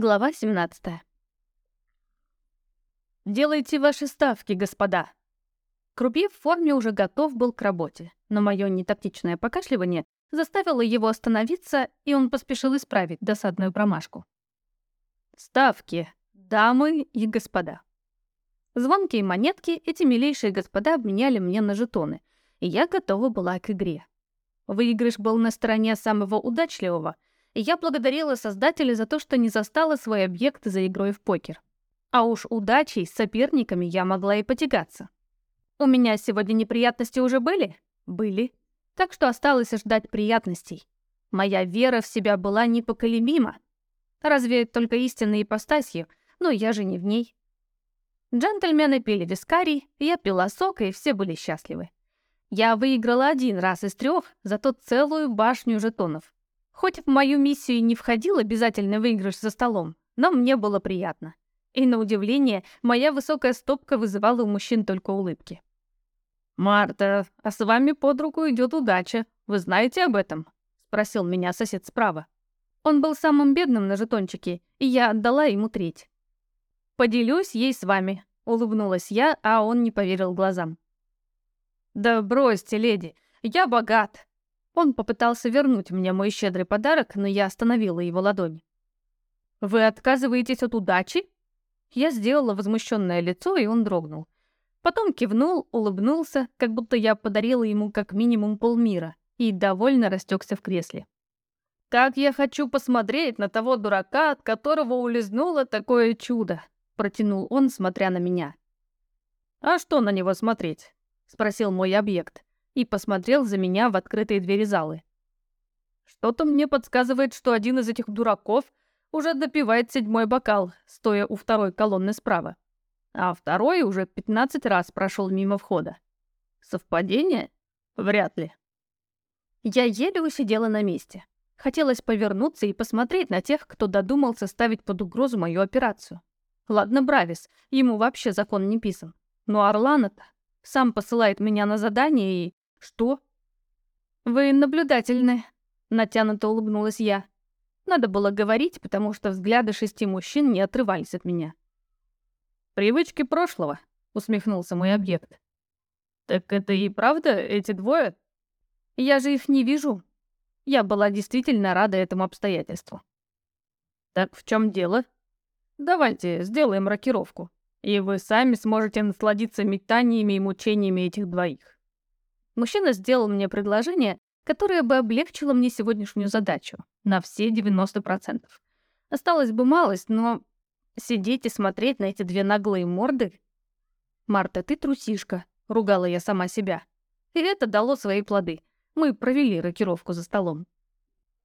Глава 17. «Делайте ваши ставки, господа!» Крупье в форме уже готов был к работе, но мое нетактичное покашливание заставило его остановиться, и он поспешил исправить досадную промашку. «Ставки, дамы и господа!» Звонкие монетки эти милейшие господа обменяли мне на жетоны, и я готова была к игре. Выигрыш был на стороне самого удачливого — и я благодарила создателя за то, что не застала свой объект за игрой в покер. А уж удачей с соперниками я могла и потягаться. У меня сегодня неприятности уже были? Были. Так что осталось ждать приятностей. Моя вера в себя была непоколебима. Разве только истинной ипостасью, но я же не в ней. Джентльмены пили вискарий, я пила сок, и все были счастливы. Я выиграла один раз из трех, зато целую башню жетонов. Хоть в мою миссию не входил обязательный выигрыш за столом, но мне было приятно. И на удивление, моя высокая стопка вызывала у мужчин только улыбки. «Марта, а с вами под руку идет удача. Вы знаете об этом?» — спросил меня сосед справа. Он был самым бедным на жетончике, и я отдала ему треть. «Поделюсь ей с вами», — улыбнулась я, а он не поверил глазам. «Да бросьте, леди, я богат. Он попытался вернуть мне мой щедрый подарок, но я остановила его ладонь. «Вы отказываетесь от удачи?» Я сделала возмущенное лицо, и он дрогнул. Потом кивнул, улыбнулся, как будто я подарила ему как минимум полмира, и довольно растекся в кресле. «Как я хочу посмотреть на того дурака, от которого улизнуло такое чудо!» — протянул он, смотря на меня. «А что на него смотреть?» — спросил мой объект и посмотрел за меня в открытые двери залы. Что-то мне подсказывает, что один из этих дураков уже допивает седьмой бокал, стоя у второй колонны справа. А второй уже 15 раз прошел мимо входа. Совпадение? Вряд ли. Я еле усидела на месте. Хотелось повернуться и посмотреть на тех, кто додумался ставить под угрозу мою операцию. Ладно, Бравис, ему вообще закон не писан. Но Орлана-то сам посылает меня на задание и... «Что?» «Вы наблюдательны», — натянуто улыбнулась я. Надо было говорить, потому что взгляды шести мужчин не отрывались от меня. «Привычки прошлого», — усмехнулся мой объект. «Так это и правда эти двое?» «Я же их не вижу». Я была действительно рада этому обстоятельству. «Так в чем дело?» «Давайте сделаем рокировку, и вы сами сможете насладиться метаниями и мучениями этих двоих». Мужчина сделал мне предложение, которое бы облегчило мне сегодняшнюю задачу на все 90%. Осталось бы малость, но сидеть и смотреть на эти две наглые морды... «Марта, ты трусишка», — ругала я сама себя. И это дало свои плоды. Мы провели рокировку за столом.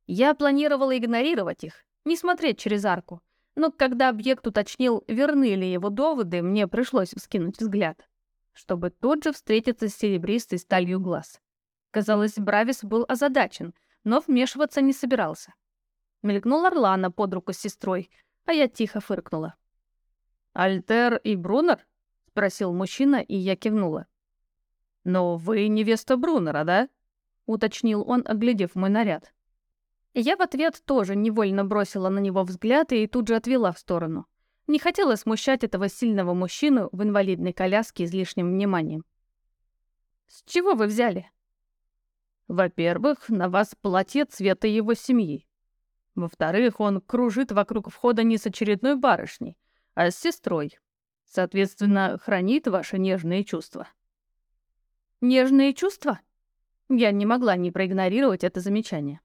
Я планировала игнорировать их, не смотреть через арку. Но когда объект уточнил, верны ли его доводы, мне пришлось вскинуть взгляд чтобы тут же встретиться с серебристой сталью глаз. Казалось, Бравис был озадачен, но вмешиваться не собирался. Мелькнул Орлана под руку с сестрой, а я тихо фыркнула. «Альтер и Брунер?» — спросил мужчина, и я кивнула. «Но вы невеста Брунера, да?» — уточнил он, оглядев мой наряд. Я в ответ тоже невольно бросила на него взгляд и тут же отвела в сторону. Не хотела смущать этого сильного мужчину в инвалидной коляске излишним вниманием. «С чего вы взяли?» «Во-первых, на вас платье цвета его семьи. Во-вторых, он кружит вокруг входа не с очередной барышней, а с сестрой. Соответственно, хранит ваши нежные чувства». «Нежные чувства?» Я не могла не проигнорировать это замечание.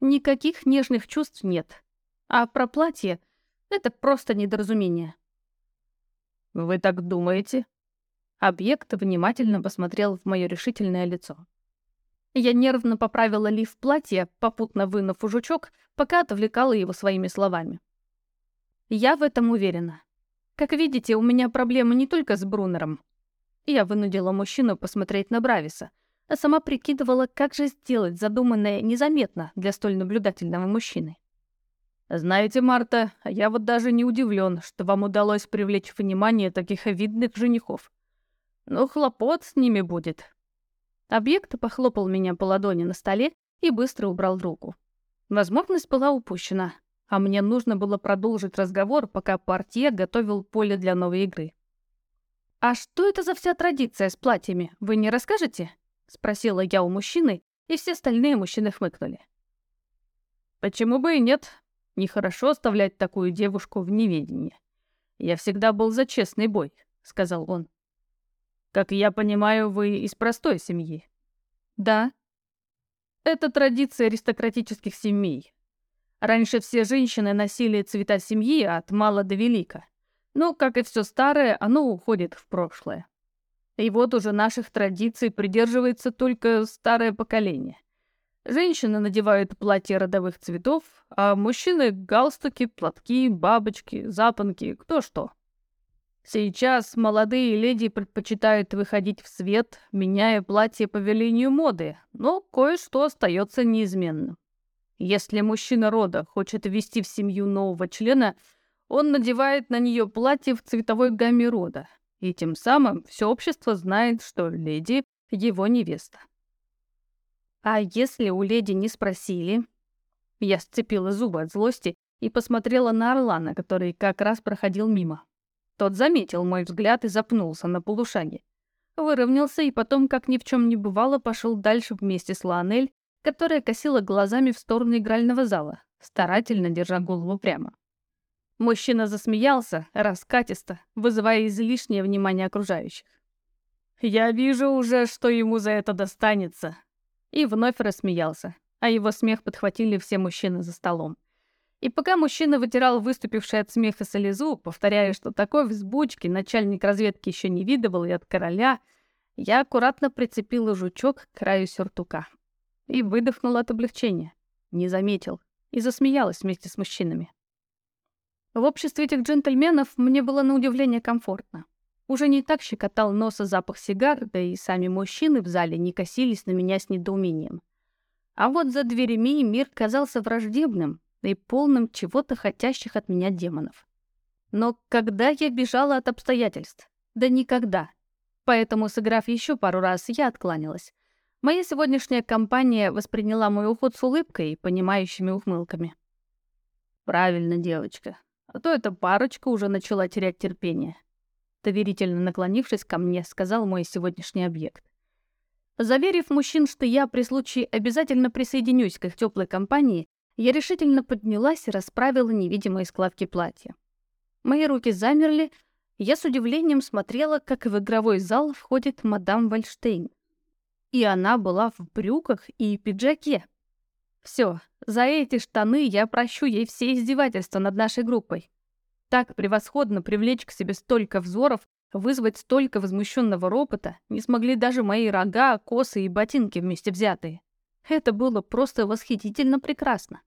Никаких нежных чувств нет. А про платье это просто недоразумение. Вы так думаете? Объект внимательно посмотрел в мое решительное лицо. Я нервно поправила лиф платья, попутно вынув жучок, пока отвлекала его своими словами. Я в этом уверена. Как видите, у меня проблемы не только с Брунером. Я вынудила мужчину посмотреть на Брависа, а сама прикидывала, как же сделать задуманное незаметно для столь наблюдательного мужчины. Знаете, Марта, я вот даже не удивлен, что вам удалось привлечь внимание таких видных женихов. Но хлопот с ними будет. Объект похлопал меня по ладони на столе и быстро убрал руку. Возможность была упущена. а мне нужно было продолжить разговор, пока портье готовил поле для новой игры. «А что это за вся традиция с платьями, вы не расскажете?» — спросила я у мужчины, и все остальные мужчины хмыкнули. «Почему бы и нет? Нехорошо оставлять такую девушку в неведении. Я всегда был за честный бой», — сказал он. «Как я понимаю, вы из простой семьи?» «Да». «Это традиция аристократических семей. Раньше все женщины носили цвета семьи от мала до велика. Но, как и все старое, оно уходит в прошлое. И вот уже наших традиций придерживается только старое поколение. Женщины надевают платья родовых цветов, а мужчины — галстуки, платки, бабочки, запонки, кто что. Сейчас молодые леди предпочитают выходить в свет, меняя платье по велению моды, но кое-что остается неизменным. Если мужчина рода хочет ввести в семью нового члена, он надевает на нее платье в цветовой гамме рода, и тем самым все общество знает, что леди — его невеста. А если у леди не спросили? Я сцепила зубы от злости и посмотрела на Орлана, который как раз проходил мимо. Тот заметил мой взгляд и запнулся на полушаге. Выровнялся и потом, как ни в чем не бывало, пошел дальше вместе с Ланель, которая косила глазами в сторону игрального зала, старательно держа голову прямо. Мужчина засмеялся, раскатисто, вызывая излишнее внимание окружающих. «Я вижу уже, что ему за это достанется!» И вновь рассмеялся, а его смех подхватили все мужчины за столом. И пока мужчина вытирал выступивший от смеха слезу, повторяя, что такой взбучки начальник разведки еще не видывал и от короля, я аккуратно прицепила жучок к краю сюртука. И выдохнула от облегчения. Не заметил. И засмеялась вместе с мужчинами. В обществе этих джентльменов мне было на удивление комфортно. Уже не так щекотал носа запах сигар, да и сами мужчины в зале не косились на меня с недоумением. А вот за дверями мир казался враждебным и полным чего-то хотящих от меня демонов. Но когда я бежала от обстоятельств? Да никогда. Поэтому, сыграв еще пару раз, я откланялась. Моя сегодняшняя компания восприняла мой уход с улыбкой и понимающими ухмылками. «Правильно, девочка а то эта парочка уже начала терять терпение. Доверительно наклонившись ко мне, сказал мой сегодняшний объект. Заверив мужчин, что я при случае обязательно присоединюсь к их теплой компании, я решительно поднялась и расправила невидимые складки платья. Мои руки замерли, я с удивлением смотрела, как в игровой зал входит мадам Вальштейн. И она была в брюках и пиджаке. Все, за эти штаны я прощу ей все издевательства над нашей группой. Так превосходно привлечь к себе столько взоров, вызвать столько возмущенного ропота не смогли даже мои рога, косы и ботинки вместе взятые. Это было просто восхитительно прекрасно.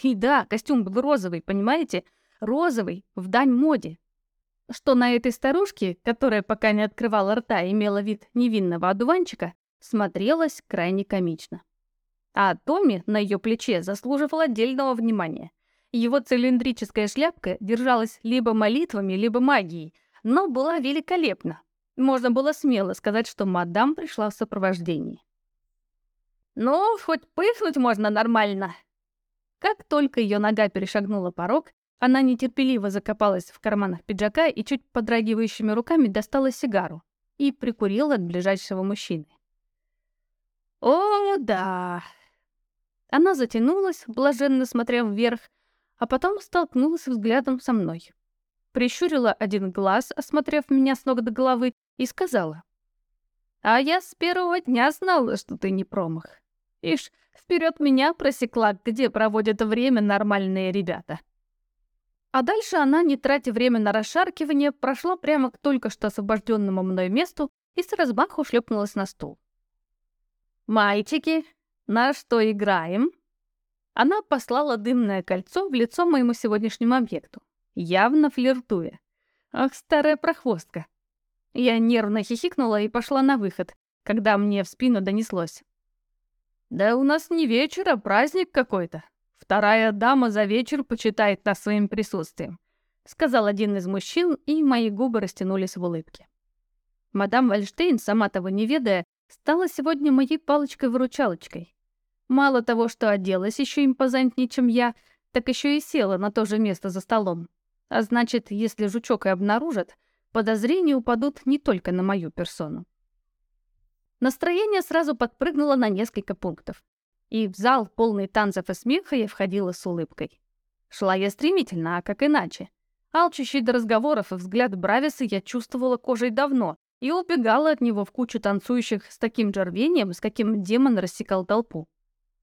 И да, костюм был розовый, понимаете? Розовый, в дань моде. Что на этой старушке, которая пока не открывала рта и имела вид невинного одуванчика, смотрелось крайне комично. А Томми на ее плече заслуживал отдельного внимания. Его цилиндрическая шляпка держалась либо молитвами, либо магией, но была великолепна. Можно было смело сказать, что мадам пришла в сопровождении. «Ну, хоть пыхнуть можно нормально!» Как только ее нога перешагнула порог, она нетерпеливо закопалась в карманах пиджака и чуть подрагивающими руками достала сигару и прикурила от ближайшего мужчины. «О, да!» Она затянулась, блаженно смотря вверх, а потом столкнулась взглядом со мной. Прищурила один глаз, осмотрев меня с ног до головы, и сказала. «А я с первого дня знала, что ты не промах. Ишь, вперед меня просекла, где проводят время нормальные ребята». А дальше она, не тратя время на расшаркивание, прошла прямо к только что освобожденному мной месту и с размаху шлепнулась на стул. «Мальчики, на что играем?» Она послала дымное кольцо в лицо моему сегодняшнему объекту, явно флиртуя. Ах, старая прохвостка. Я нервно хихикнула и пошла на выход, когда мне в спину донеслось. «Да у нас не вечер, а праздник какой-то. Вторая дама за вечер почитает нас своим присутствием», сказал один из мужчин, и мои губы растянулись в улыбке. Мадам Вальштейн, сама того не ведая, стала сегодня моей палочкой-выручалочкой. Мало того, что оделась еще импозантнее, чем я, так еще и села на то же место за столом. А значит, если жучок и обнаружат, подозрения упадут не только на мою персону. Настроение сразу подпрыгнуло на несколько пунктов. И в зал, полный танцев и смеха, я входила с улыбкой. Шла я стремительно, а как иначе? Алчущий до разговоров и взгляд Брависа я чувствовала кожей давно и убегала от него в кучу танцующих с таким же рвением, с каким демон рассекал толпу.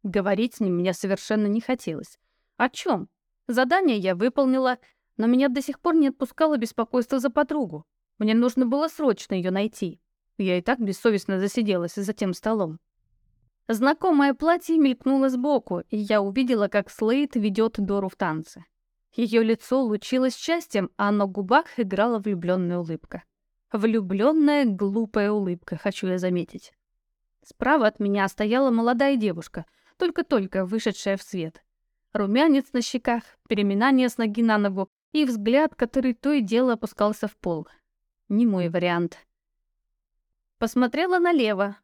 Говорить с ним мне совершенно не хотелось. О чем? Задание я выполнила, но меня до сих пор не отпускало беспокойство за подругу. Мне нужно было срочно ее найти. Я и так бессовестно засиделась за тем столом. Знакомое платье мелькнуло сбоку, и я увидела, как Слейд ведет Дору в танце. Ее лицо лучилось счастьем, а на губах играла влюбленная улыбка. Влюбленная глупая улыбка, хочу я заметить. Справа от меня стояла молодая девушка, только-только вышедшая в свет. Румянец на щеках, переминание с ноги на ногу и взгляд, который то и дело опускался в пол. Не мой вариант. Посмотрела налево.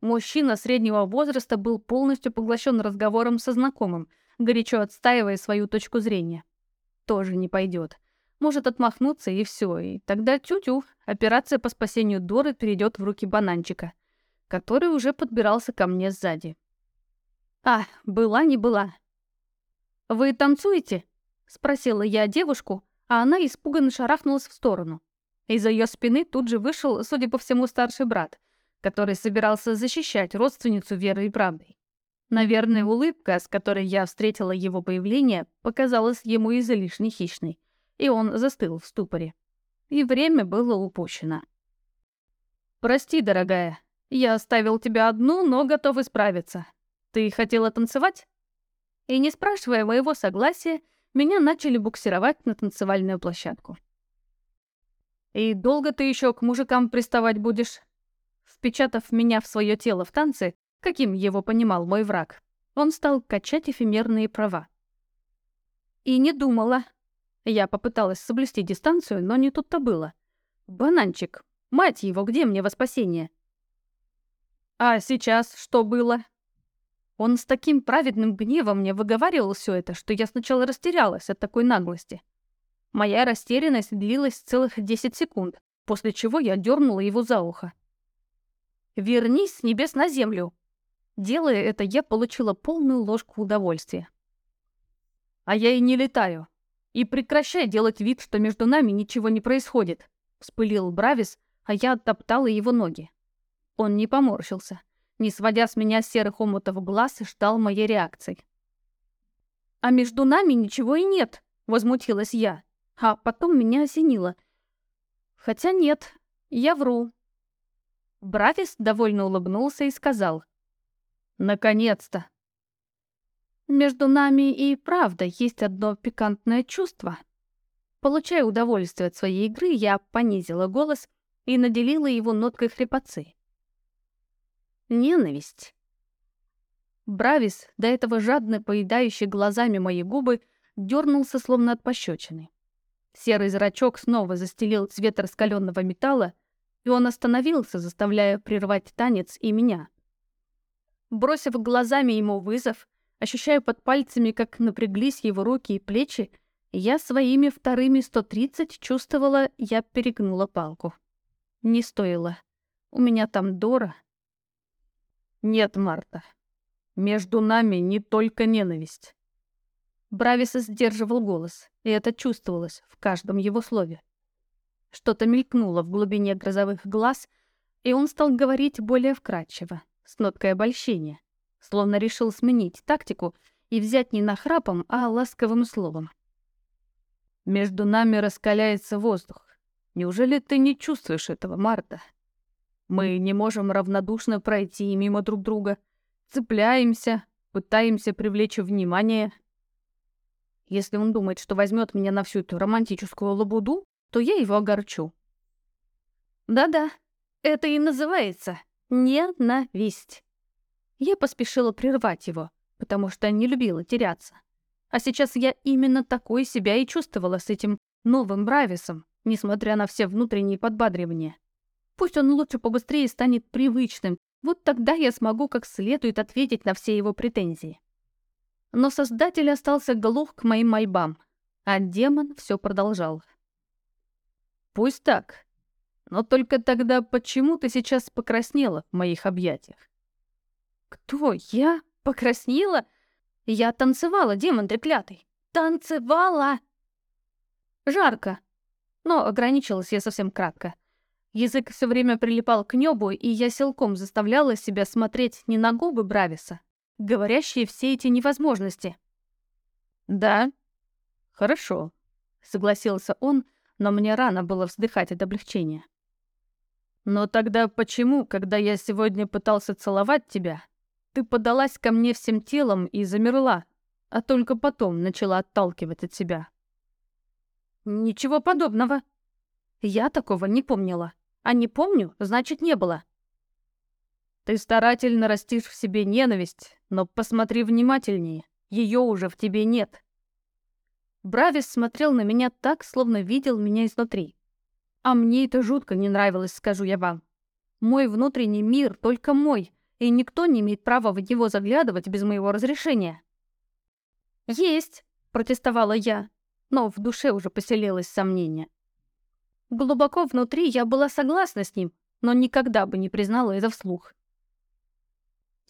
Мужчина среднего возраста был полностью поглощен разговором со знакомым, горячо отстаивая свою точку зрения. Тоже не пойдет. Может отмахнуться и все, и тогда тю-тю, операция по спасению Доры перейдет в руки бананчика, который уже подбирался ко мне сзади. А, была не была. «Вы танцуете?» — спросила я девушку, а она испуганно шарахнулась в сторону. Из-за ее спины тут же вышел, судя по всему, старший брат, который собирался защищать родственницу верой и правдой. Наверное, улыбка, с которой я встретила его появление, показалась ему излишне хищной, и он застыл в ступоре. И время было упущено. «Прости, дорогая, я оставил тебя одну, но готов исправиться. Ты хотела танцевать?» И не спрашивая моего согласия, меня начали буксировать на танцевальную площадку. «И долго ты еще к мужикам приставать будешь?» Впечатав меня в свое тело в танце, каким его понимал мой враг, он стал качать эфемерные права. И не думала. Я попыталась соблюсти дистанцию, но не тут-то было. Бананчик, мать его, где мне во спасение? А сейчас что было? Он с таким праведным гневом мне выговаривал все это, что я сначала растерялась от такой наглости. Моя растерянность длилась целых 10 секунд, после чего я дернула его за ухо. «Вернись с небес на землю!» Делая это, я получила полную ложку удовольствия. «А я и не летаю. И прекращай делать вид, что между нами ничего не происходит», — вспылил Бравис, а я оттоптала его ноги. Он не поморщился, не сводя с меня серых омутов глаз и ждал моей реакции. «А между нами ничего и нет», — возмутилась я. А потом меня осенило. Хотя нет, я вру. Бравис довольно улыбнулся и сказал. «Наконец-то!» Между нами и правда есть одно пикантное чувство. Получая удовольствие от своей игры, я понизила голос и наделила его ноткой хрипотцы. Ненависть. Бравис, до этого жадно поедающий глазами мои губы, дернулся словно от пощечины. Серый зрачок снова застелил цвет раскаленного металла, и он остановился, заставляя прервать танец и меня. Бросив глазами ему вызов, ощущая под пальцами, как напряглись его руки и плечи, я своими вторыми 130 чувствовала, я перегнула палку. Не стоило. У меня там Дора. Нет, Марта. Между нами не только ненависть. Бравис сдерживал голос, и это чувствовалось в каждом его слове. Что-то мелькнуло в глубине грозовых глаз, и он стал говорить более вкрадчиво, с ноткой обольщения, словно решил сменить тактику и взять не нахрапом, а ласковым словом. «Между нами раскаляется воздух. Неужели ты не чувствуешь этого, Марта? Мы не можем равнодушно пройти мимо друг друга, цепляемся, пытаемся привлечь внимание, если он думает, что возьмет меня на всю эту романтическую лабуду, то я его огорчу. Да-да, это и называется ненависть. Я поспешила прервать его, потому что не любила теряться. А сейчас я именно такой себя и чувствовала с этим новым Брависом, несмотря на все внутренние подбадривания. Пусть он лучше побыстрее станет привычным, вот тогда я смогу как следует ответить на все его претензии. Но Создатель остался глух к моим мольбам, а демон все продолжал. «Пусть так. Но только тогда почему ты сейчас покраснела в моих объятиях?» «Кто? Я? Покраснела? Я танцевала, демон треклятый. Танцевала!» «Жарко!» Но ограничилась я совсем кратко. Язык все время прилипал к небу, и я силком заставляла себя смотреть не на губы Брависа, говорящие все эти невозможности. «Да, хорошо», — согласился он, но мне рано было вздыхать от облегчения. «Но тогда почему, когда я сегодня пытался целовать тебя, ты подалась ко мне всем телом и замерла, а только потом начала отталкивать от себя?» «Ничего подобного. Я такого не помнила. А не помню, значит, не было». Ты старательно растишь в себе ненависть, но посмотри внимательнее, ее уже в тебе нет. Бравис смотрел на меня так, словно видел меня изнутри. А мне это жутко не нравилось, скажу я вам. Мой внутренний мир только мой, и никто не имеет права в него заглядывать без моего разрешения. «Есть», — протестовала я, но в душе уже поселилось сомнение. Глубоко внутри я была согласна с ним, но никогда бы не признала это вслух.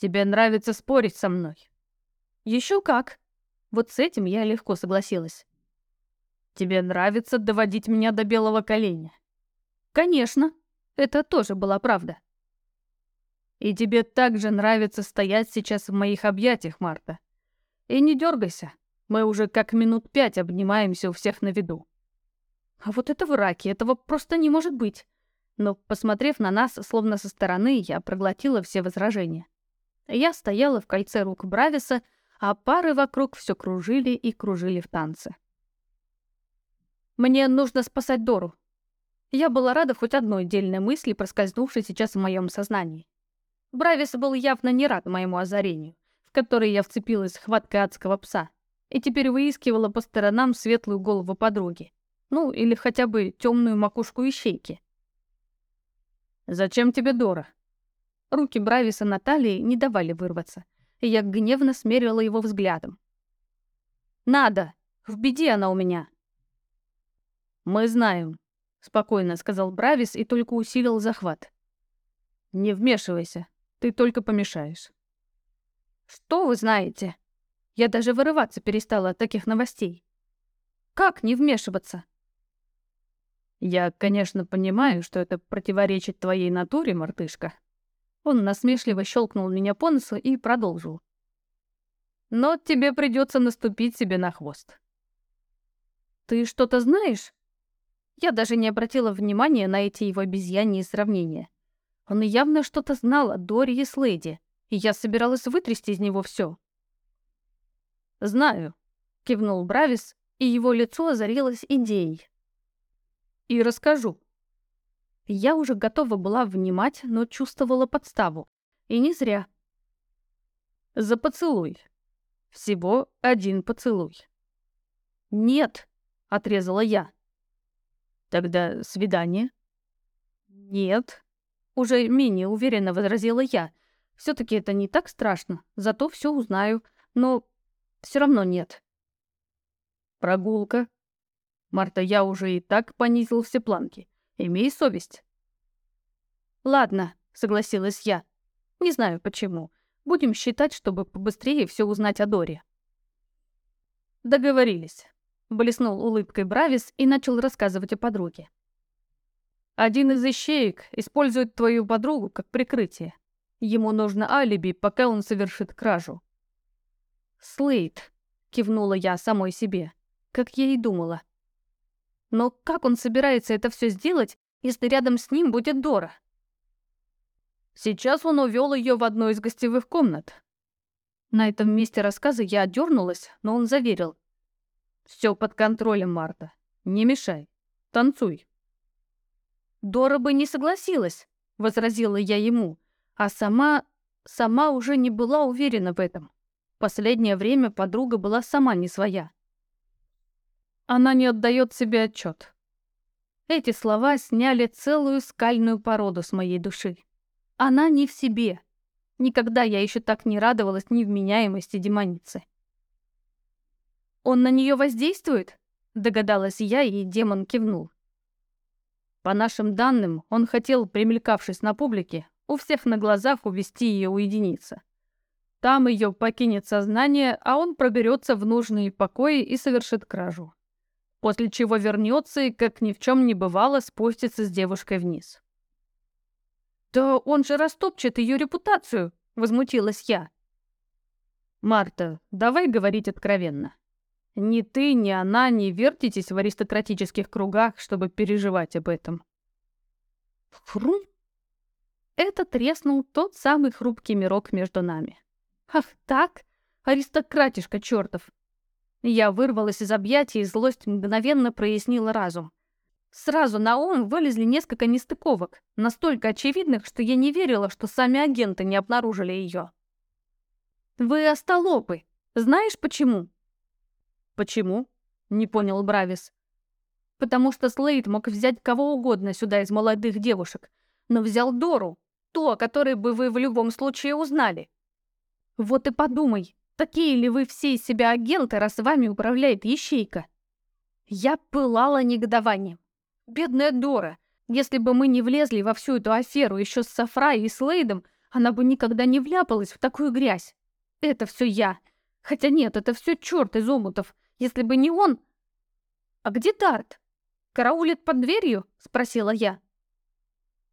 Тебе нравится спорить со мной?» Еще как. Вот с этим я легко согласилась. «Тебе нравится доводить меня до белого коленя?» «Конечно. Это тоже была правда». «И тебе также нравится стоять сейчас в моих объятиях, Марта. И не дергайся, мы уже как минут пять обнимаемся у всех на виду». А вот это враки, этого просто не может быть. Но, посмотрев на нас, словно со стороны, я проглотила все возражения. Я стояла в кольце рук Брависа, а пары вокруг все кружили и кружили в танце. «Мне нужно спасать Дору». Я была рада хоть одной дельной мысли, проскользнувшей сейчас в моем сознании. Бравис был явно не рад моему озарению, в которое я вцепилась хваткой адского пса, и теперь выискивала по сторонам светлую голову подруги. Ну, или хотя бы темную макушку ищейки. «Зачем тебе Дора?» Руки Брависа Натальи не давали вырваться, и я гневно смерила его взглядом. «Надо! В беде она у меня!» «Мы знаем», — спокойно сказал Бравис и только усилил захват. «Не вмешивайся, ты только помешаешь». «Что вы знаете?» Я даже вырываться перестала от таких новостей. «Как не вмешиваться?» «Я, конечно, понимаю, что это противоречит твоей натуре, мартышка», он насмешливо щелкнул меня по носу и продолжил. «Но тебе придется наступить себе на хвост». «Ты что-то знаешь?» Я даже не обратила внимания на эти его обезьяньи сравнения. Он явно что-то знал о Дори и Слейде, и я собиралась вытрясти из него все. «Знаю», — кивнул Бравис, и его лицо озарилось идеей. «И расскажу». Я уже готова была внимать, но чувствовала подставу. И не зря. «За поцелуй. Всего один поцелуй». «Нет», — отрезала я. «Тогда свидание?» «Нет», — уже менее уверенно возразила я. все таки это не так страшно, зато все узнаю, но все равно нет». «Прогулка?» Марта, я уже и так понизил все планки. Имей совесть». «Ладно», — согласилась я. «Не знаю почему. Будем считать, чтобы побыстрее все узнать о Доре». «Договорились», — блеснул улыбкой Бравис и начал рассказывать о подруге. «Один из ищеек использует твою подругу как прикрытие. Ему нужно алиби, пока он совершит кражу». «Слейд», — кивнула я самой себе, как я и думала. Но как он собирается это все сделать, если рядом с ним будет Дора? Сейчас он увел ее в одну из гостевых комнат. На этом месте рассказа я отдернулась, но он заверил. Все под контролем, Марта. Не мешай. Танцуй. Дора бы не согласилась, возразила я ему, а сама... сама уже не была уверена в этом. Последнее время подруга была сама не своя. Она не отдает себе отчет. Эти слова сняли целую скальную породу с моей души. Она не в себе. Никогда я еще так не радовалась невменяемости демоницы. Он на нее воздействует? Догадалась я, и демон кивнул. По нашим данным, он хотел, примелькавшись на публике, у всех на глазах увести ее уединиться. Там ее покинет сознание, а он проберется в нужные покои и совершит кражу. После чего вернется и, как ни в чем не бывало, спустится с девушкой вниз. «Да он же растопчет ее репутацию!» — возмутилась я. «Марта, давай говорить откровенно. Ни ты, ни она не вертитесь в аристократических кругах, чтобы переживать об этом». Хрум! Это треснул тот самый хрупкий мирок между нами. Ах так? Аристократишка чертов! Я вырвалась из объятий, и злость мгновенно прояснила разум. Сразу на ум вылезли несколько нестыковок, настолько очевидных, что я не верила, что сами агенты не обнаружили ее. «Вы остолопы. Знаешь почему?» «Почему?» — не понял Бравис. «Потому что Слейд мог взять кого угодно сюда из молодых девушек, но взял Дору, ту, о которой бы вы в любом случае узнали. Вот и подумай, такие ли вы все из себя агенты, раз вами управляет Ищейка?» Я пылала негодованием. Бедная Дора. Если бы мы не влезли во всю эту аферу еще с Сафрай и Слейдом, она бы никогда не вляпалась в такую грязь. Это все я. Хотя нет, это все черт из омутов. Если бы не он... А где Дарт? Караулит под дверью? Спросила я.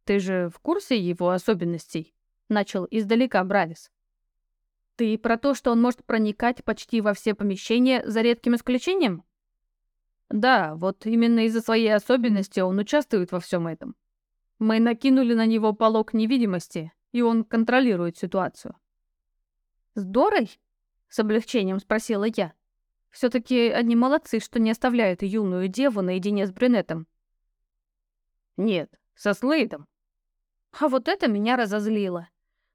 Ты же в курсе его особенностей? Начал издалека Бравис. Ты про то, что он может проникать почти во все помещения за редким исключением? Да, вот именно из-за своей особенности он участвует во всем этом. Мы накинули на него полог невидимости, и он контролирует ситуацию. «С Дорой?» — с облегчением спросила я. все таки они молодцы, что не оставляют юную деву наедине с брюнетом. «Нет, со Слейдом». А вот это меня разозлило.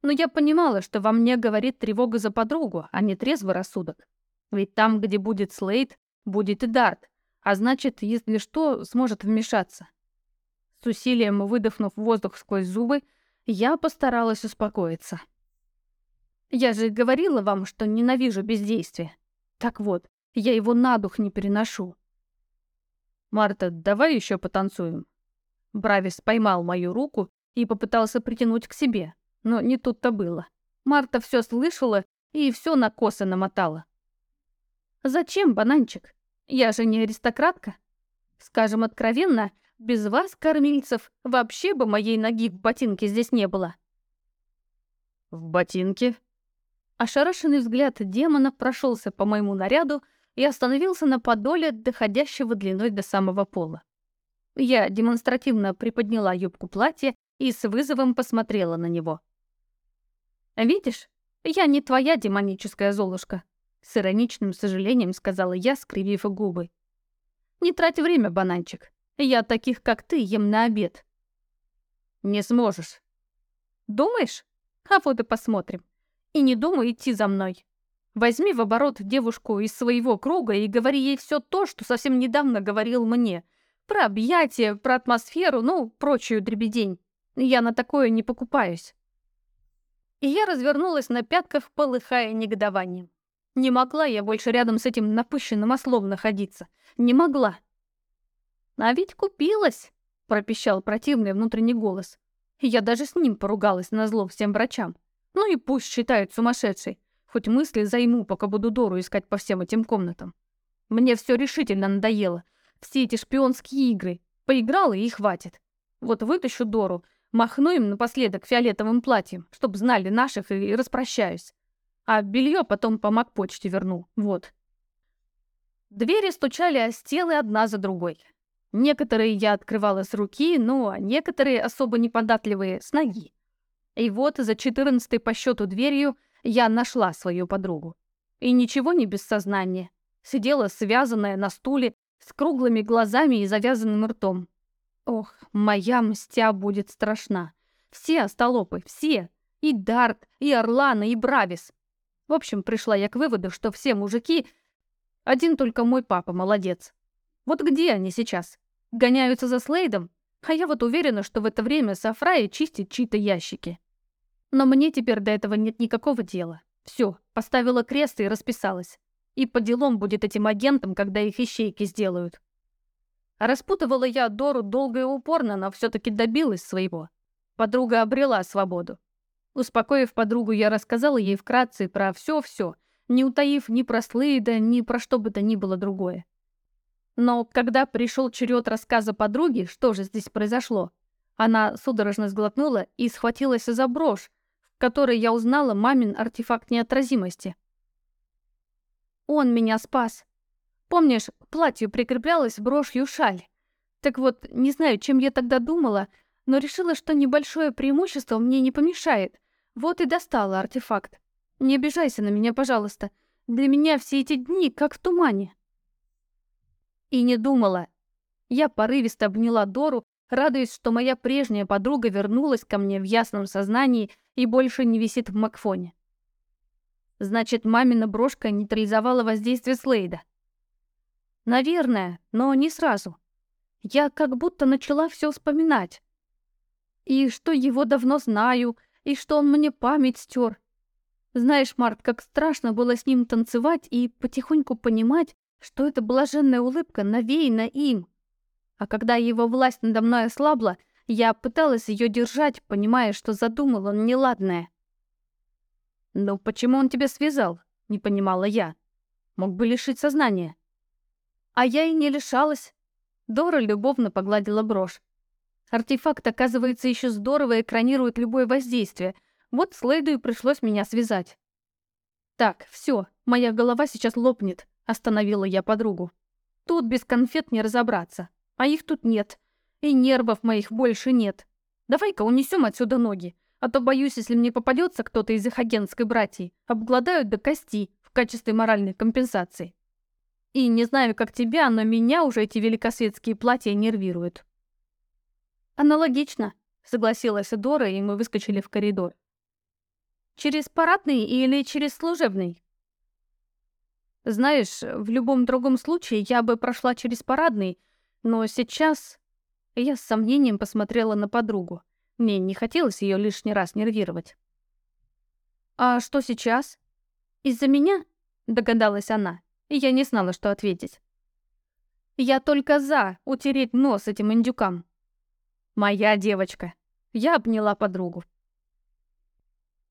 Но я понимала, что во мне говорит тревога за подругу, а не трезвый рассудок. Ведь там, где будет Слейд, будет и Дарт, а значит, если что, сможет вмешаться. С усилием выдохнув воздух сквозь зубы, я постаралась успокоиться. Я же говорила вам, что ненавижу бездействие. Так вот, я его на дух не переношу. «Марта, давай еще потанцуем». Бравис поймал мою руку и попытался притянуть к себе, но не тут-то было. Марта все слышала и все на косы намотала. «Зачем, бананчик? Я же не аристократка. Скажем откровенно, без вас, кормильцев, вообще бы моей ноги в ботинке здесь не было. В ботинке? Ошарашенный взгляд демона прошелся по моему наряду и остановился на подоле, доходящего длиной до самого пола. Я демонстративно приподняла юбку платья и с вызовом посмотрела на него. «Видишь, я не твоя демоническая золушка. С ироничным сожалением сказала я, скривив губы. «Не трать время, бананчик. Я таких, как ты, ем на обед». «Не сможешь». «Думаешь? А вот и посмотрим. И не думай идти за мной. Возьми в оборот девушку из своего круга и говори ей все то, что совсем недавно говорил мне. Про объятия, про атмосферу, ну, прочую дребедень. Я на такое не покупаюсь». И я развернулась на пятках, полыхая негодованием. Не могла я больше рядом с этим напыщенным ослом находиться. Не могла. «А ведь купилась!» — пропищал противный внутренний голос. Я даже с ним поругалась на зло всем врачам. Ну и пусть считают сумасшедшей. Хоть мысли займу, пока буду Дору искать по всем этим комнатам. Мне все решительно надоело. Все эти шпионские игры. Поиграла и хватит. Вот вытащу Дору, махну им напоследок фиолетовым платьем, чтоб знали наших и распрощаюсь. А белье потом по Макпочте верну. Вот. Двери стучали о стены одна за другой. Некоторые я открывала с руки, ну, а некоторые, особо неподатливые, с ноги. И вот за четырнадцатой по счету дверью я нашла свою подругу. И ничего не без сознания. Сидела связанная на стуле, с круглыми глазами и завязанным ртом. Ох, моя мстя будет страшна. Все остолопы, все. И Дарт, и Орлана, и Бравис. В общем, пришла я к выводу, что все мужики... Один только мой папа молодец. Вот где они сейчас? Гоняются за Слейдом? А я вот уверена, что в это время Сафрай чистит чьи-то ящики. Но мне теперь до этого нет никакого дела. Все, поставила крест и расписалась. И по делам будет этим агентам, когда их ищейки сделают. Распутывала я Дору долго и упорно, но все-таки добилась своего. Подруга обрела свободу. Успокоив подругу, я рассказала ей вкратце про все-все, не утаив ни про Слейда, ни про что бы то ни было другое. Но когда пришел черед рассказа подруги, что же здесь произошло, она судорожно сглотнула и схватилась за брошь, в которой я узнала мамин артефакт неотразимости. Он меня спас. Помнишь, к платью прикреплялась брошью шаль? Так вот, не знаю, чем я тогда думала, но решила, что небольшое преимущество мне не помешает. Вот и достала артефакт. Не обижайся на меня, пожалуйста. Для меня все эти дни как в тумане. И не думала. Я порывисто обняла Дору, радуясь, что моя прежняя подруга вернулась ко мне в ясном сознании и больше не висит в Макфоне. Значит, мамина брошка нейтрализовала воздействие Слейда. Наверное, но не сразу. Я как будто начала все вспоминать. И что его давно знаю, и что он мне память стер. Знаешь, Март, как страшно было с ним танцевать и потихоньку понимать, что эта блаженная улыбка навеяна им. А когда его власть надо мной ослабла, я пыталась ее держать, понимая, что задумал он неладное. «Но почему он тебя связал?» — не понимала я. «Мог бы лишить сознания». А я и не лишалась. Дора любовно погладила брошь. Артефакт, оказывается, еще здорово экранирует любое воздействие. Вот Слейду и пришлось меня связать. «Так, все, моя голова сейчас лопнет», — остановила я подругу. «Тут без конфет не разобраться, а их тут нет. И нервов моих больше нет. Давай-ка унесем отсюда ноги, а то боюсь, если мне попадется кто-то из их агентской братьи, обгладают до кости в качестве моральной компенсации. И не знаю, как тебя, но меня уже эти великосветские платья нервируют». «Аналогично», — согласилась Дора, и мы выскочили в коридор. «Через парадный или через служебный?» «Знаешь, в любом другом случае я бы прошла через парадный, но сейчас...» Я с сомнением посмотрела на подругу. Мне не хотелось ее лишний раз нервировать. «А что сейчас?» «Из-за меня?» — догадалась она, и я не знала, что ответить. «Я только за утереть нос этим индюкам», Моя девочка. Я обняла подругу.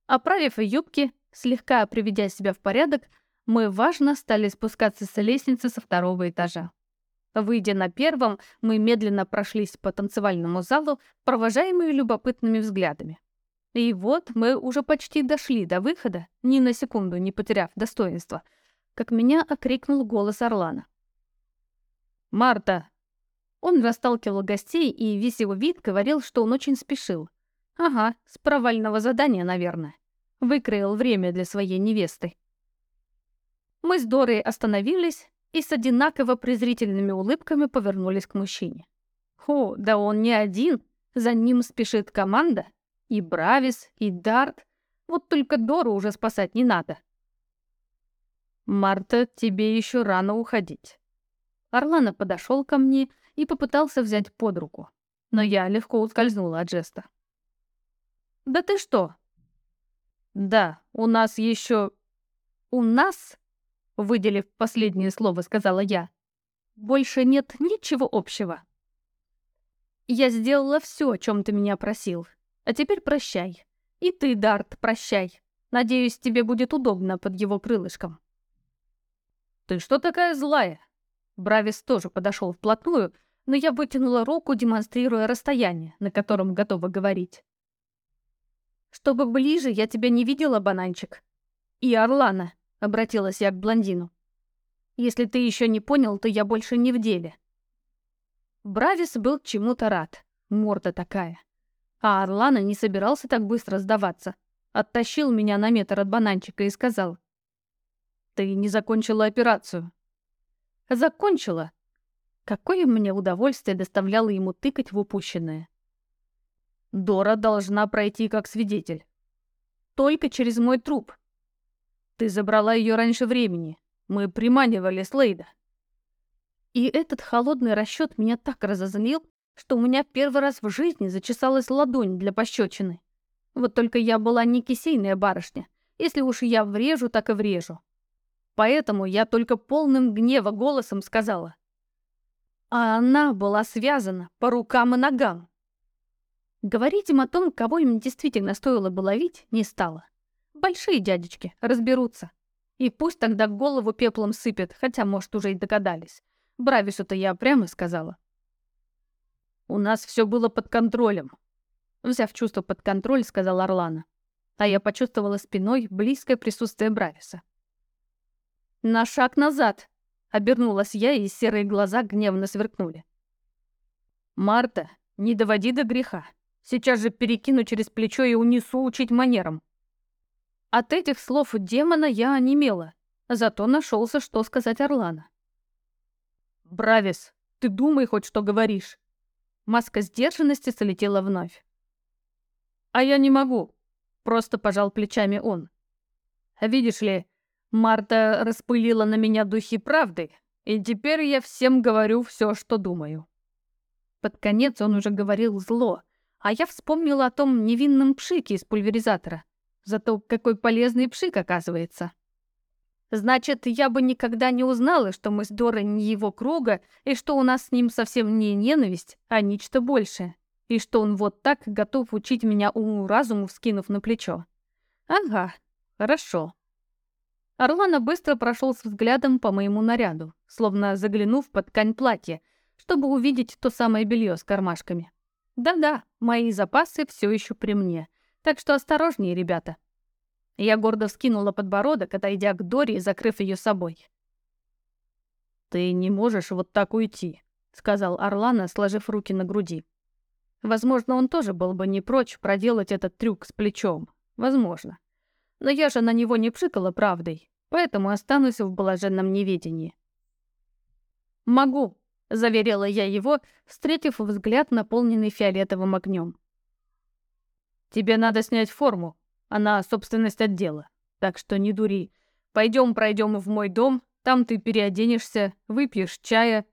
Оправив юбки, слегка приведя себя в порядок, мы важно стали спускаться с лестницы со второго этажа. Выйдя на первом, мы медленно прошлись по танцевальному залу, провожаемые любопытными взглядами. И вот мы уже почти дошли до выхода, ни на секунду не потеряв достоинства, как меня окрикнул голос Орлана. «Марта, он расталкивал гостей, и весь его вид говорил, что он очень спешил. Ага, с провального задания, наверное. Выкроил время для своей невесты. Мы с Дорой остановились и с одинаково презрительными улыбками повернулись к мужчине. О, да он не один, за ним спешит команда. И Бравис, и Дарт. Вот только Дору уже спасать не надо. «Марта, тебе еще рано уходить». Орлана подошел ко мне и попытался взять под руку. Но я легко ускользнула от жеста. «Да ты что?» «Да, у нас еще...» «У нас?» — выделив последнее слово, сказала я. «Больше нет ничего общего». «Я сделала все, о чем ты меня просил. А теперь прощай. И ты, Дарт, прощай. Надеюсь, тебе будет удобно под его крылышком». «Ты что такая злая?» Бравис тоже подошел вплотную, но я вытянула руку, демонстрируя расстояние, на котором готова говорить. «Чтобы ближе я тебя не видела, бананчик. И Орлана», — обратилась я к блондину. «Если ты еще не понял, то я больше не в деле». Бравис был чему-то рад. Морда такая. А Орлана не собирался так быстро сдаваться. Оттащил меня на метр от бананчика и сказал. «Ты не закончила операцию». «Закончила», Какое мне удовольствие доставляло ему тыкать в упущенное. Дора должна пройти как свидетель. Только через мой труп. Ты забрала ее раньше времени. Мы приманивали Слейда. И этот холодный расчет меня так разозлил, что у меня первый раз в жизни зачесалась ладонь для пощечины. Вот только я была не кисейная барышня. Если уж я врежу, так и врежу. Поэтому я только полным гнева голосом сказала. А она была связана по рукам и ногам. Говорить им о том, кого им действительно стоило бы ловить, не стало. Большие дядечки разберутся. И пусть тогда голову пеплом сыпят, хотя, может, уже и догадались. Бравису-то я прямо сказала. «У нас все было под контролем», — взяв чувство под контроль, сказал Орлана. А я почувствовала спиной близкое присутствие Брависа. «На шаг назад!» — обернулась я, и серые глаза гневно сверкнули. «Марта, не доводи до греха. Сейчас же перекину через плечо и унесу учить манерам». От этих слов демона я онемела, зато нашелся, что сказать Орлана. «Бравис, ты думай хоть, что говоришь». Маска сдержанности солетела вновь. «А я не могу», — просто пожал плечами он. «Видишь ли, Марта распылила на меня духи правды, и теперь я всем говорю все, что думаю». Под конец он уже говорил зло, а я вспомнила о том невинном пшике из пульверизатора. Зато какой полезный пшик оказывается. Значит, я бы никогда не узнала, что мы с Дорой не его круга, и что у нас с ним совсем не ненависть, а нечто большее. И что он вот так готов учить меня уму-разуму, вскинув на плечо. Ага, хорошо. Орлана быстро прошел с взглядом по моему наряду, словно заглянув под ткань платья, чтобы увидеть то самое белье с кармашками. Да-да, мои запасы все еще при мне, так что осторожнее, ребята. Я гордо вскинула подбородок, отойдя к Доре и закрыв ее собой. «Ты не можешь вот так уйти», — сказал Орлана, сложив руки на груди. Возможно, он тоже был бы не прочь проделать этот трюк с плечом. Возможно. Но я же на него не пшикала правдой, поэтому останусь в блаженном неведении. «Могу», — заверила я его, встретив взгляд, наполненный фиолетовым огнем. «Тебе надо снять форму», она собственность отдела. Так что не дури. Пойдем пройдем в мой дом, там ты переоденешься, выпьешь чая.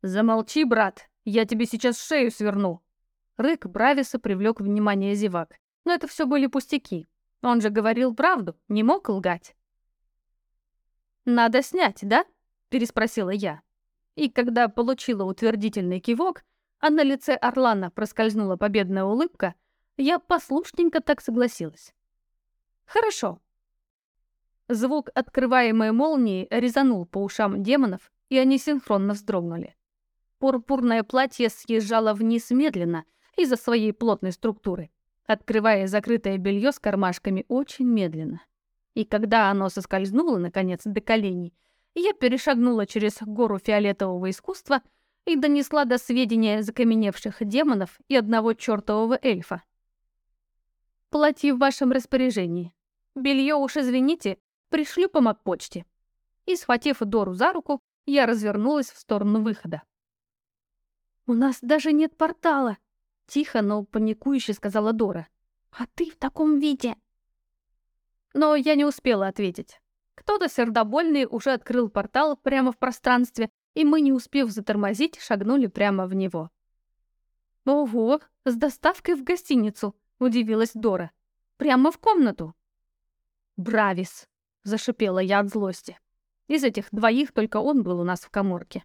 Замолчи, брат, я тебе сейчас шею сверну. Рык Брависа привлек внимание зевак. Но это все были пустяки. Он же говорил правду, не мог лгать. «Надо снять, да?» — переспросила я. И когда получила утвердительный кивок, а на лице Орлана проскользнула победная улыбка, я послушненько так согласилась. Хорошо. Звук открываемой молнии резанул по ушам демонов, и они синхронно вздрогнули. Пурпурное платье съезжало вниз медленно из-за своей плотной структуры, открывая закрытое белье с кармашками очень медленно. И когда оно соскользнуло, наконец, до коленей, я перешагнула через гору фиолетового искусства и донесла до сведения закаменевших демонов и одного чертового эльфа, Платье в вашем распоряжении. Белье уж извините, пришлю по Макпочте». И, схватив Дору за руку, я развернулась в сторону выхода. «У нас даже нет портала», — тихо, но паникующе сказала Дора. «А ты в таком виде?» Но я не успела ответить. Кто-то сердобольный уже открыл портал прямо в пространстве, и мы, не успев затормозить, шагнули прямо в него. «Ого, с доставкой в гостиницу!» — удивилась Дора. «Прямо в комнату?» «Бравис!» — зашипела я от злости. Из этих двоих только он был у нас в коморке.